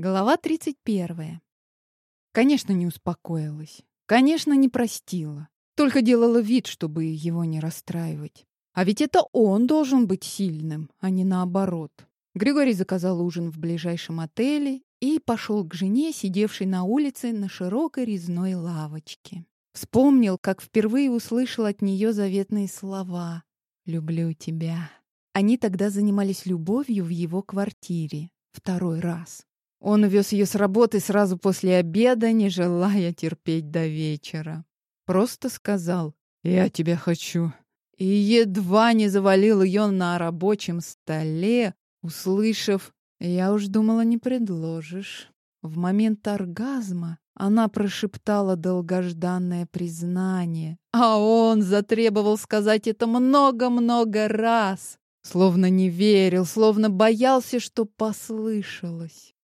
Глава 31. Конечно, не успокоилась. Конечно, не простила. Только делала вид, чтобы его не расстраивать. А ведь это он должен быть сильным, а не наоборот. Григорий заказал ужин в ближайшем отеле и пошел к жене, сидевшей на улице на широкой резной лавочке. Вспомнил, как впервые услышал от нее заветные слова «Люблю тебя». Они тогда занимались любовью в его квартире. Второй раз. Он увез ее с работы сразу после обеда, не желая терпеть до вечера. Просто сказал «Я тебя хочу». И едва не завалил ее на рабочем столе, услышав «Я уж думала, не предложишь». В момент оргазма она прошептала долгожданное признание, а он затребовал сказать это много-много раз, словно не верил, словно боялся, что послышалось.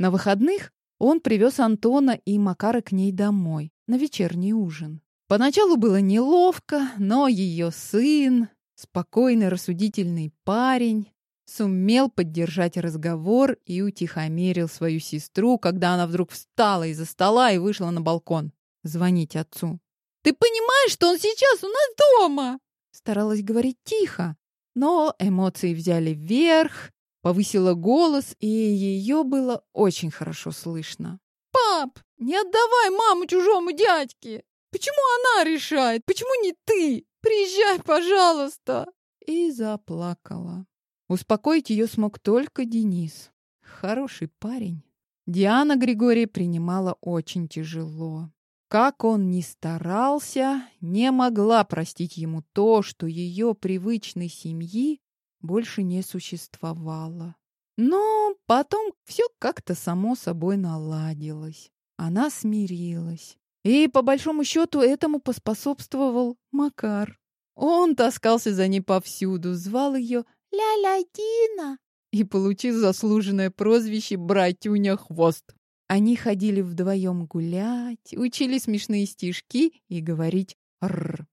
На выходных он привез Антона и Макара к ней домой на вечерний ужин. Поначалу было неловко, но ее сын, спокойный, рассудительный парень, сумел поддержать разговор и утихомирил свою сестру, когда она вдруг встала из-за стола и вышла на балкон звонить отцу. «Ты понимаешь, что он сейчас у нас дома?» Старалась говорить тихо, но эмоции взяли вверх, Повысила голос, и ее было очень хорошо слышно. «Пап, не отдавай маму чужому дядьке! Почему она решает? Почему не ты? Приезжай, пожалуйста!» И заплакала. Успокоить ее смог только Денис. Хороший парень. Диана Григория принимала очень тяжело. Как он ни старался, не могла простить ему то, что ее привычной семьи больше не существовало. Но потом все как-то само собой наладилось. Она смирилась. И, по большому счету, этому поспособствовал Макар. Он таскался за ней повсюду, звал ее «Ля-ля Дина» и получил заслуженное прозвище «Братюня Хвост». Они ходили вдвоем гулять, учили смешные стишки и говорить «р».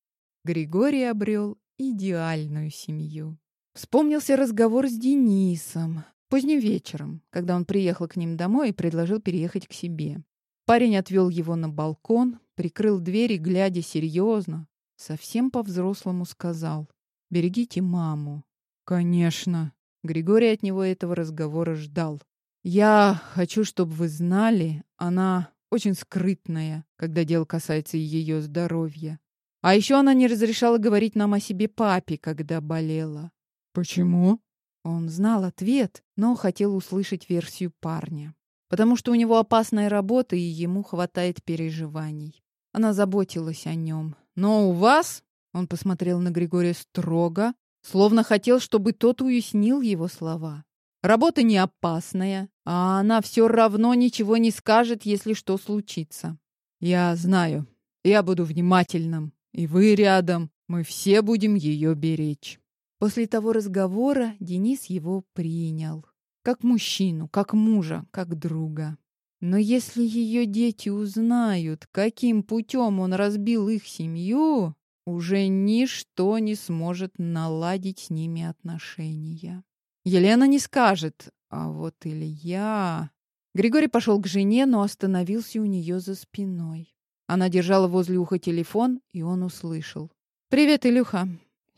Григорий обрел идеальную семью. Вспомнился разговор с Денисом поздним вечером, когда он приехал к ним домой и предложил переехать к себе. Парень отвел его на балкон, прикрыл дверь и, глядя серьезно, совсем по-взрослому сказал «Берегите маму». «Конечно». Григорий от него этого разговора ждал. «Я хочу, чтобы вы знали, она очень скрытная, когда дело касается ее здоровья. А еще она не разрешала говорить нам о себе папе, когда болела. «Почему?» Он знал ответ, но хотел услышать версию парня. Потому что у него опасная работа, и ему хватает переживаний. Она заботилась о нем. «Но у вас...» — он посмотрел на Григория строго, словно хотел, чтобы тот уяснил его слова. «Работа не опасная, а она все равно ничего не скажет, если что случится. Я знаю, я буду внимательным, и вы рядом, мы все будем ее беречь». После того разговора Денис его принял. Как мужчину, как мужа, как друга. Но если ее дети узнают, каким путем он разбил их семью, уже ничто не сможет наладить с ними отношения. Елена не скажет, а вот Илья... Григорий пошел к жене, но остановился у нее за спиной. Она держала возле уха телефон, и он услышал. «Привет, Илюха.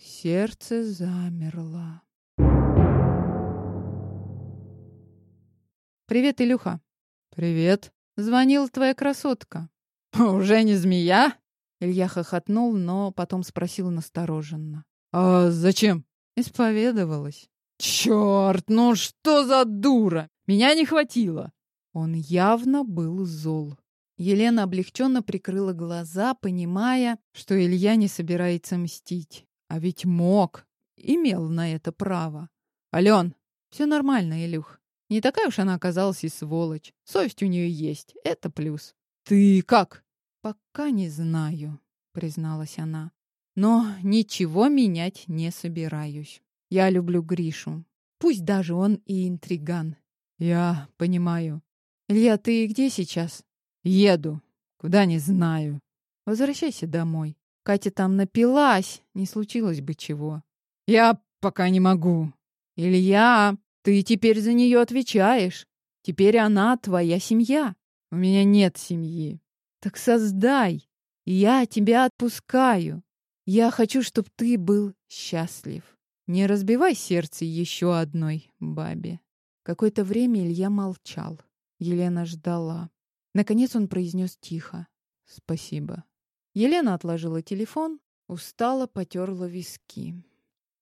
Сердце замерло. «Привет, Илюха!» «Привет!» «Звонила твоя красотка». «Уже не змея?» Илья хохотнул, но потом спросил настороженно. «А зачем?» Исповедовалась. «Черт, ну что за дура! Меня не хватило!» Он явно был зол. Елена облегченно прикрыла глаза, понимая, что Илья не собирается мстить. А ведь мог, имел на это право. Ален, все нормально, Илюх. Не такая уж она оказалась и сволочь. Совесть у нее есть, это плюс. Ты как? Пока не знаю, призналась она. Но ничего менять не собираюсь. Я люблю Гришу. Пусть даже он и интриган. Я понимаю. Илья, ты где сейчас? Еду. Куда не знаю. Возвращайся домой. Катя там напилась, не случилось бы чего. Я пока не могу. Илья, ты теперь за нее отвечаешь. Теперь она твоя семья. У меня нет семьи. Так создай. Я тебя отпускаю. Я хочу, чтобы ты был счастлив. Не разбивай сердце еще одной бабе. Какое-то время Илья молчал. Елена ждала. Наконец он произнес тихо. «Спасибо». Елена отложила телефон, устало потерла виски.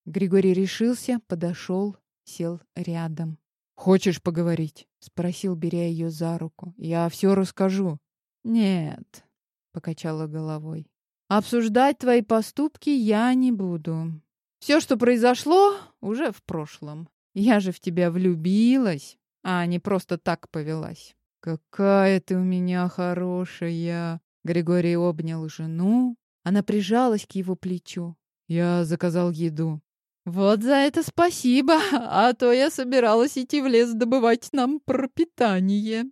Григорий решился, подошел, сел рядом. «Хочешь поговорить?» — спросил, беря ее за руку. «Я все расскажу». «Нет», — покачала головой. «Обсуждать твои поступки я не буду. Все, что произошло, уже в прошлом. Я же в тебя влюбилась, а не просто так повелась. Какая ты у меня хорошая. Григорий обнял жену. Она прижалась к его плечу. Я заказал еду. Вот за это спасибо, а то я собиралась идти в лес добывать нам пропитание.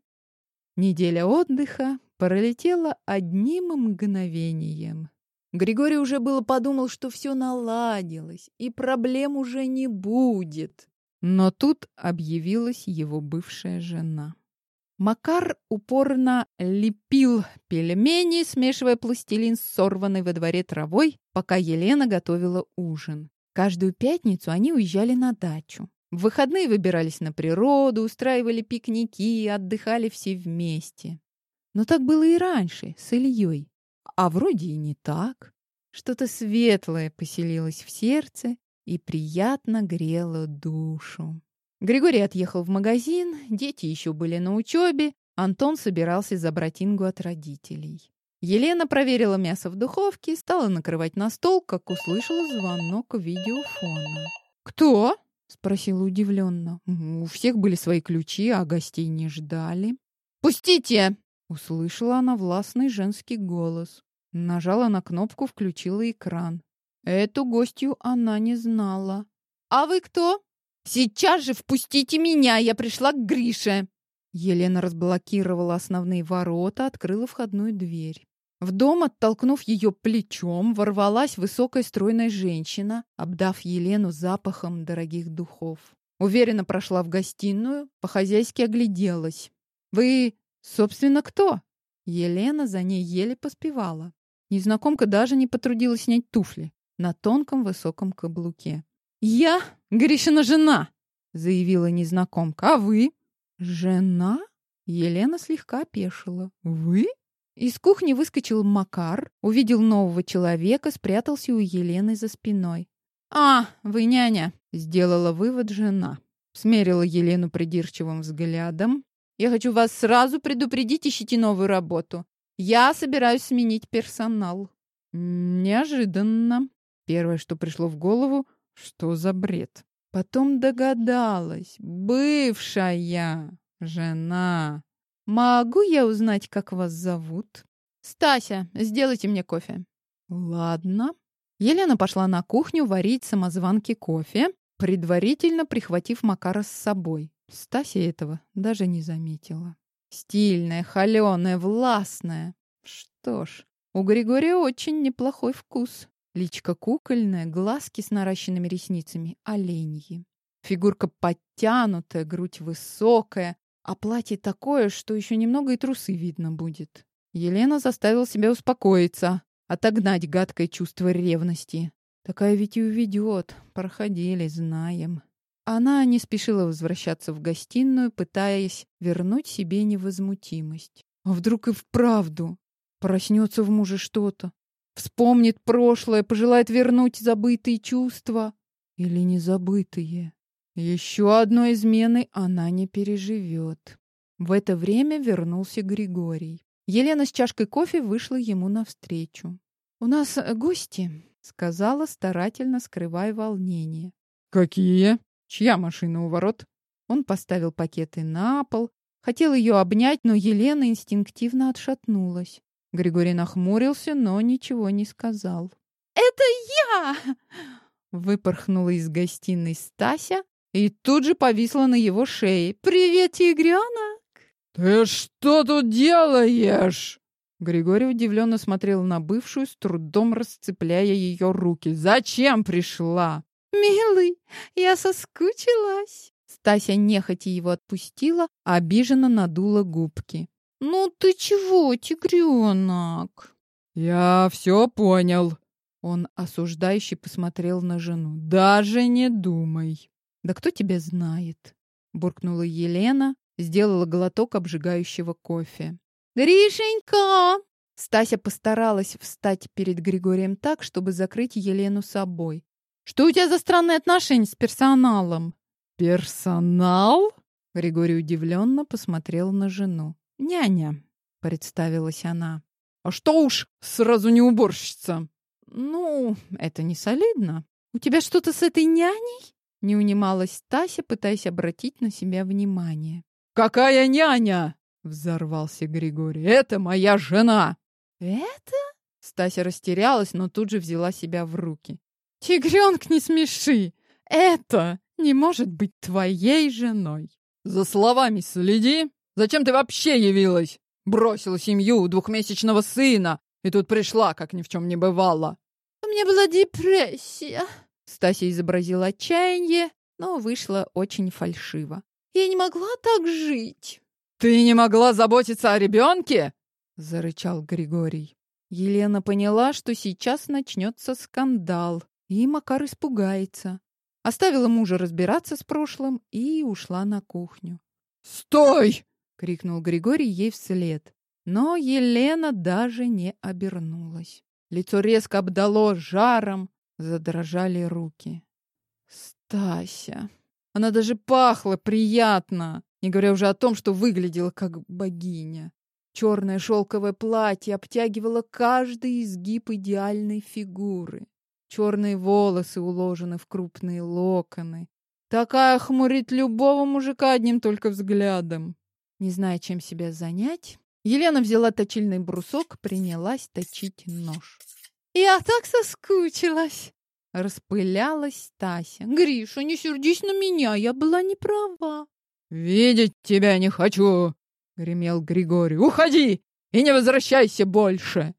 Неделя отдыха пролетела одним мгновением. Григорий уже было подумал, что все наладилось, и проблем уже не будет. Но тут объявилась его бывшая жена. Макар упорно лепил пельмени, смешивая пластилин с сорванной во дворе травой, пока Елена готовила ужин. Каждую пятницу они уезжали на дачу. В выходные выбирались на природу, устраивали пикники, отдыхали все вместе. Но так было и раньше, с Ильей. А вроде и не так. Что-то светлое поселилось в сердце, и приятно грело душу. Григорий отъехал в магазин, дети еще были на учебе, Антон собирался забрать Ингу от родителей. Елена проверила мясо в духовке, стала накрывать на стол, как услышала звонок видеофона. «Кто?» — спросила удивленно. У всех были свои ключи, а гостей не ждали. «Пустите!» — услышала она властный женский голос. Нажала на кнопку, включила экран. Эту гостью она не знала. «А вы кто?» «Сейчас же впустите меня! Я пришла к Грише!» Елена разблокировала основные ворота, открыла входную дверь. В дом, оттолкнув ее плечом, ворвалась высокая стройная женщина, обдав Елену запахом дорогих духов. Уверенно прошла в гостиную, по-хозяйски огляделась. «Вы, собственно, кто?» Елена за ней еле поспевала. Незнакомка даже не потрудилась снять туфли на тонком высоком каблуке. «Я Гришина жена!» — заявила незнакомка. «А вы?» «Жена?» Елена слегка опешила. «Вы?» Из кухни выскочил Макар, увидел нового человека, спрятался у Елены за спиной. «А, вы няня!» — сделала вывод жена. Смерила Елену придирчивым взглядом. «Я хочу вас сразу предупредить, ищите новую работу. Я собираюсь сменить персонал». Неожиданно. Первое, что пришло в голову, что за бред. Потом догадалась. Бывшая жена. Могу я узнать, как вас зовут? Стася, сделайте мне кофе. Ладно. Елена пошла на кухню варить самозванки кофе, предварительно прихватив Макара с собой. Стася этого даже не заметила. Стильная, холеная, властная. Что ж, у Григория очень неплохой вкус. Личка кукольная, глазки с наращенными ресницами, оленьи. Фигурка подтянутая, грудь высокая, а платье такое, что еще немного и трусы видно будет. Елена заставила себя успокоиться, отогнать гадкое чувство ревности. Такая ведь и уведет. Проходили, знаем. Она не спешила возвращаться в гостиную, пытаясь вернуть себе невозмутимость. А вдруг и вправду проснется в муже что-то? Вспомнит прошлое, пожелает вернуть забытые чувства. Или незабытые. Еще одной измены она не переживет. В это время вернулся Григорий. Елена с чашкой кофе вышла ему навстречу. «У нас гости», — сказала, старательно скрывая волнение. «Какие? Чья машина у ворот?» Он поставил пакеты на пол, хотел ее обнять, но Елена инстинктивно отшатнулась. Григорий нахмурился, но ничего не сказал. «Это я!» Выпорхнула из гостиной Стася и тут же повисла на его шее. «Привет, тигренок!» «Ты что тут делаешь?» Григорий удивленно смотрел на бывшую, с трудом расцепляя ее руки. «Зачем пришла?» «Милый, я соскучилась!» Стася нехотя его отпустила, а обиженно надула губки. «Ну ты чего, тигренок?» «Я все понял». Он осуждающе посмотрел на жену. «Даже не думай». «Да кто тебя знает?» Буркнула Елена, сделала глоток обжигающего кофе. «Гришенька!» Стася постаралась встать перед Григорием так, чтобы закрыть Елену собой. «Что у тебя за странные отношения с персоналом?» «Персонал?» Григорий удивленно посмотрел на жену. «Няня», — представилась она. «А что уж сразу не уборщица?» «Ну, это не солидно. У тебя что-то с этой няней?» Не унималась Тася, пытаясь обратить на себя внимание. «Какая няня?» — взорвался Григорий. «Это моя жена!» «Это?» Стася растерялась, но тут же взяла себя в руки. «Тигренок, не смеши! Это не может быть твоей женой!» «За словами следи! Зачем ты вообще явилась? Бросила семью двухмесячного сына и тут пришла, как ни в чем не бывало!» «У меня была депрессия!» Стася изобразила отчаяние, но вышло очень фальшиво. «Я не могла так жить!» «Ты не могла заботиться о ребенке?» — зарычал Григорий. Елена поняла, что сейчас начнется скандал, и Макар испугается. Оставила мужа разбираться с прошлым и ушла на кухню. «Стой!» — крикнул Григорий ей вслед. Но Елена даже не обернулась. Лицо резко обдало жаром, задрожали руки. Стася. Она даже пахла приятно, не говоря уже о том, что выглядела как богиня. Черное шелковое платье обтягивало каждый изгиб идеальной фигуры. Черные волосы уложены в крупные локоны. Такая хмурит любого мужика одним только взглядом. Не зная, чем себя занять, Елена взяла точильный брусок, принялась точить нож. «Я так соскучилась!» Распылялась Тася. «Гриша, не сердись на меня, я была не права!» «Видеть тебя не хочу!» — гремел Григорий. «Уходи и не возвращайся больше!»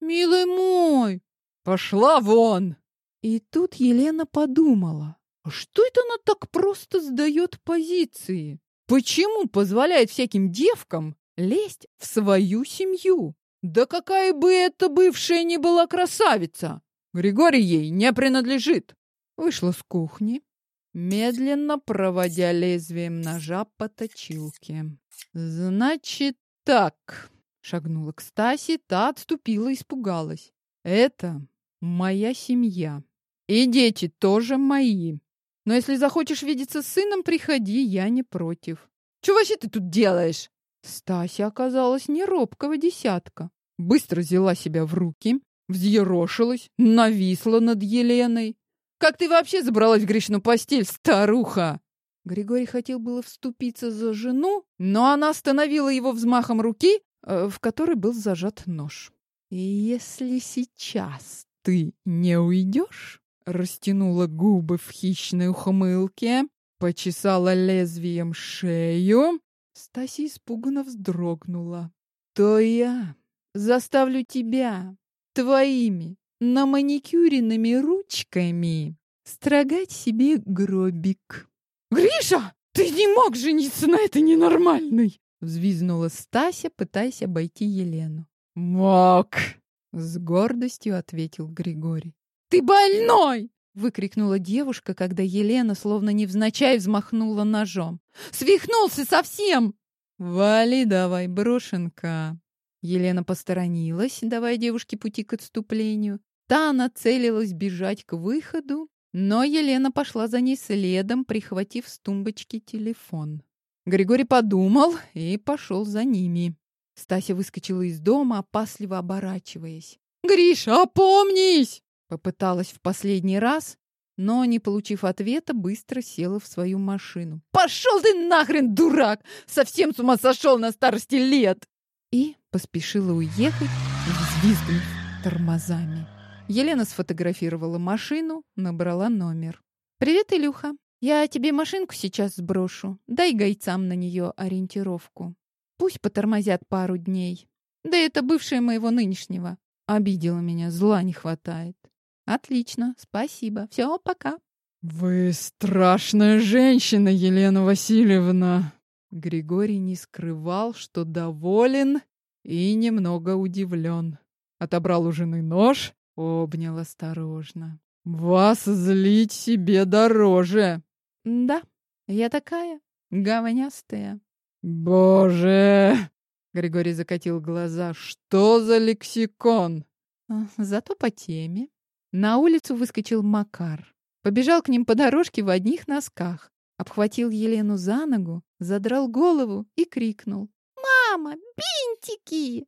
«Милый мой!» «Пошла вон!» И тут Елена подумала, а что это она так просто сдает позиции? Почему позволяет всяким девкам лезть в свою семью? Да какая бы это бывшая ни была красавица! Григорий ей не принадлежит. Вышла с кухни, медленно проводя лезвием ножа по точилке. «Значит так», — шагнула к Стасе, та отступила, испугалась. «Это моя семья. И дети тоже мои. Но если захочешь видеться с сыном, приходи, я не против». «Чего вообще ты тут делаешь?» Стася оказалась не робкого десятка. Быстро взяла себя в руки, взъерошилась, нависла над Еленой. «Как ты вообще забралась в Гришину постель, старуха?» Григорий хотел было вступиться за жену, но она остановила его взмахом руки, э, в которой был зажат нож. «И если сейчас ты не уйдешь?» Растянула губы в хищной ухмылке, почесала лезвием шею. Стася испуганно вздрогнула. «То я заставлю тебя твоими наманикюренными ручками строгать себе гробик». «Гриша, ты не мог жениться на этой ненормальной!» Взвизнула Стася, пытаясь обойти Елену. «Мог!» — с гордостью ответил Григорий. «Ты больной!» — выкрикнула девушка, когда Елена словно невзначай взмахнула ножом. «Свихнулся совсем!» «Вали давай, брошенка!» Елена посторонилась, давая девушке пути к отступлению. Та нацелилась бежать к выходу, но Елена пошла за ней следом, прихватив с тумбочки телефон. Григорий подумал и пошел за ними. Стася выскочила из дома, опасливо оборачиваясь. «Гриша, опомнись!» Попыталась в последний раз, но, не получив ответа, быстро села в свою машину. «Пошел ты нахрен, дурак! Совсем с ума сошел на старости лет!» И поспешила уехать, взвизгнув тормозами. Елена сфотографировала машину, набрала номер. «Привет, Илюха. Я тебе машинку сейчас сброшу. Дай гайцам на нее ориентировку. Пусть потормозят пару дней. Да это бывшая моего нынешнего. Обидела меня, зла не хватает. Отлично, спасибо. Все, пока. Вы страшная женщина, Елена Васильевна. Григорий не скрывал, что доволен и немного удивлен. Отобрал у жены нож, обнял осторожно. Вас злить себе дороже. Да, я такая, говнястая. Боже! Григорий закатил глаза. Что за лексикон? А, зато по теме. На улицу выскочил Макар. Побежал к ним по дорожке в одних носках. Обхватил Елену за ногу, задрал голову и крикнул. «Мама, бинтики!»